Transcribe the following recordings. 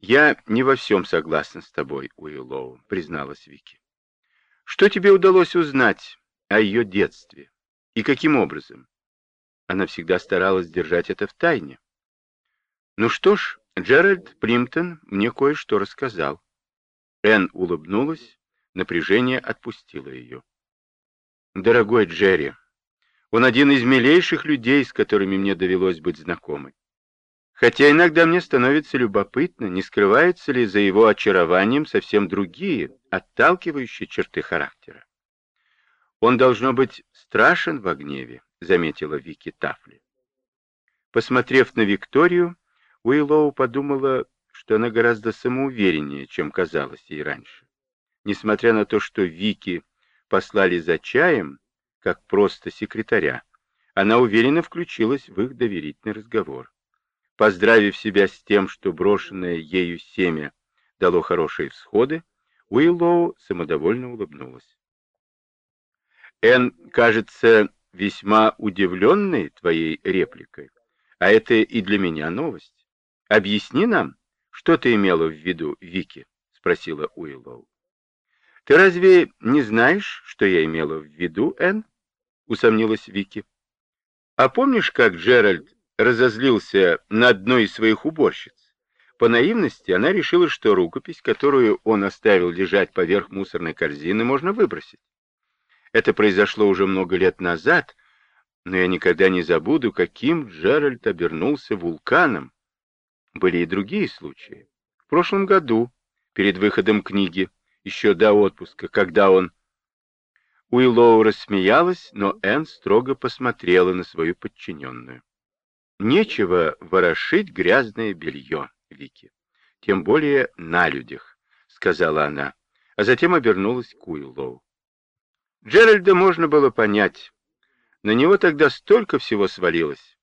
«Я не во всем согласна с тобой, Уиллоу», — призналась Вики. «Что тебе удалось узнать о ее детстве? И каким образом?» Она всегда старалась держать это в тайне. «Ну что ж, Джеральд Примтон мне кое-что рассказал». Энн улыбнулась, напряжение отпустило ее. «Дорогой Джерри, он один из милейших людей, с которыми мне довелось быть знакомой. Хотя иногда мне становится любопытно, не скрываются ли за его очарованием совсем другие, отталкивающие черты характера. Он должно быть страшен в гневе, заметила Вики Тафли. Посмотрев на Викторию, Уиллоу подумала, что она гораздо самоувереннее, чем казалось ей раньше. Несмотря на то, что Вики послали за чаем, как просто секретаря, она уверенно включилась в их доверительный разговор. Поздравив себя с тем, что брошенное ею семя дало хорошие всходы, Уиллоу самодовольно улыбнулась. «Энн, кажется, весьма удивленной твоей репликой, а это и для меня новость. Объясни нам, что ты имела в виду, Вики?» — спросила Уиллоу. «Ты разве не знаешь, что я имела в виду, Энн?» — усомнилась Вики. «А помнишь, как Джеральд разозлился на одной из своих уборщиц. По наивности она решила, что рукопись, которую он оставил лежать поверх мусорной корзины, можно выбросить. Это произошло уже много лет назад, но я никогда не забуду, каким Джеральд обернулся вулканом. Были и другие случаи. В прошлом году, перед выходом книги, еще до отпуска, когда он... Уиллоу рассмеялась, но Энн строго посмотрела на свою подчиненную. Нечего ворошить грязное белье, Вики. Тем более на людях, сказала она, а затем обернулась к Уиллоу. Джеральда можно было понять. На него тогда столько всего свалилось.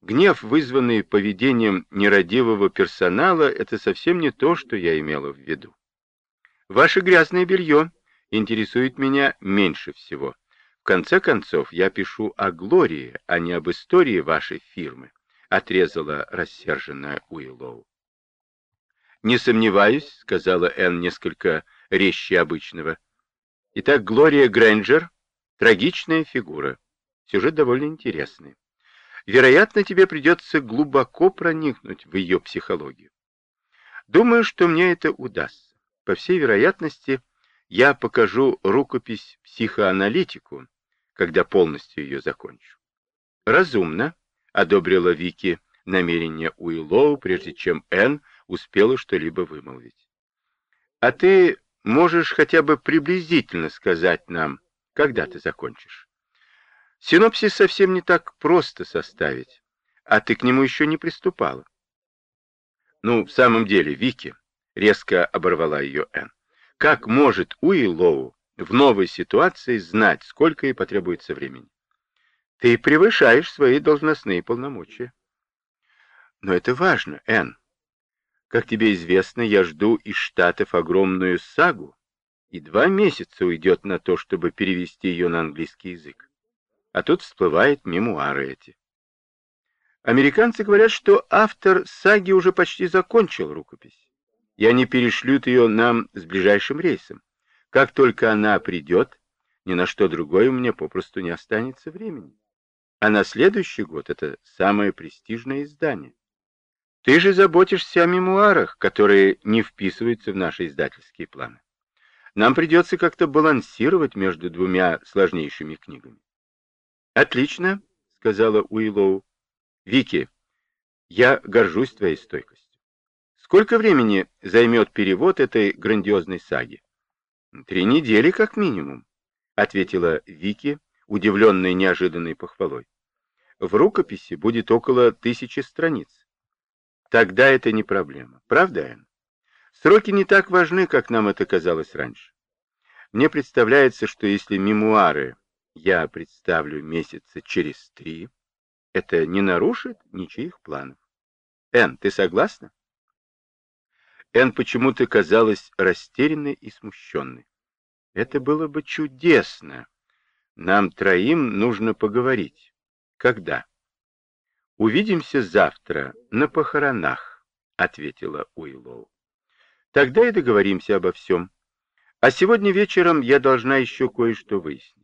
Гнев, вызванный поведением нерадивого персонала, это совсем не то, что я имела в виду. Ваше грязное белье интересует меня меньше всего. В конце концов, я пишу о Глории, а не об истории вашей фирмы, отрезала рассерженная Уиллоу. Не сомневаюсь, сказала Энн несколько резче обычного. Итак, Глория Грэнджер — трагичная фигура. Сюжет довольно интересный. Вероятно, тебе придется глубоко проникнуть в ее психологию. Думаю, что мне это удастся. По всей вероятности, я покажу рукопись психоаналитику, когда полностью ее закончу. Разумно, одобрила Вики намерение Уиллоу, прежде чем Энн успела что-либо вымолвить. А ты можешь хотя бы приблизительно сказать нам, когда ты закончишь? Синопсис совсем не так просто составить, а ты к нему еще не приступала. Ну, в самом деле, Вики, резко оборвала ее Энн. Как может Уиллоу в новой ситуации знать, сколько ей потребуется времени? Ты превышаешь свои должностные полномочия. Но это важно, Энн. Как тебе известно, я жду из Штатов огромную сагу, и два месяца уйдет на то, чтобы перевести ее на английский язык. А тут всплывают мемуары эти. Американцы говорят, что автор саги уже почти закончил рукопись и они перешлют ее нам с ближайшим рейсом. Как только она придет, ни на что другое у меня попросту не останется времени. А на следующий год это самое престижное издание. Ты же заботишься о мемуарах, которые не вписываются в наши издательские планы. Нам придется как-то балансировать между двумя сложнейшими книгами. Отлично, сказала Уиллоу. Вики, я горжусь твоей стойкостью. Сколько времени займет перевод этой грандиозной саги? Три недели как минимум, ответила Вики, удивленная неожиданной похвалой. В рукописи будет около тысячи страниц. Тогда это не проблема. Правда, Энн? Сроки не так важны, как нам это казалось раньше. Мне представляется, что если мемуары я представлю месяца через три, это не нарушит ничьих планов. Энн, ты согласна? Энн почему-то казалась растерянной и смущенной. Это было бы чудесно. Нам троим нужно поговорить. Когда? Увидимся завтра на похоронах, ответила Уиллоу. Тогда и договоримся обо всем. А сегодня вечером я должна еще кое-что выяснить.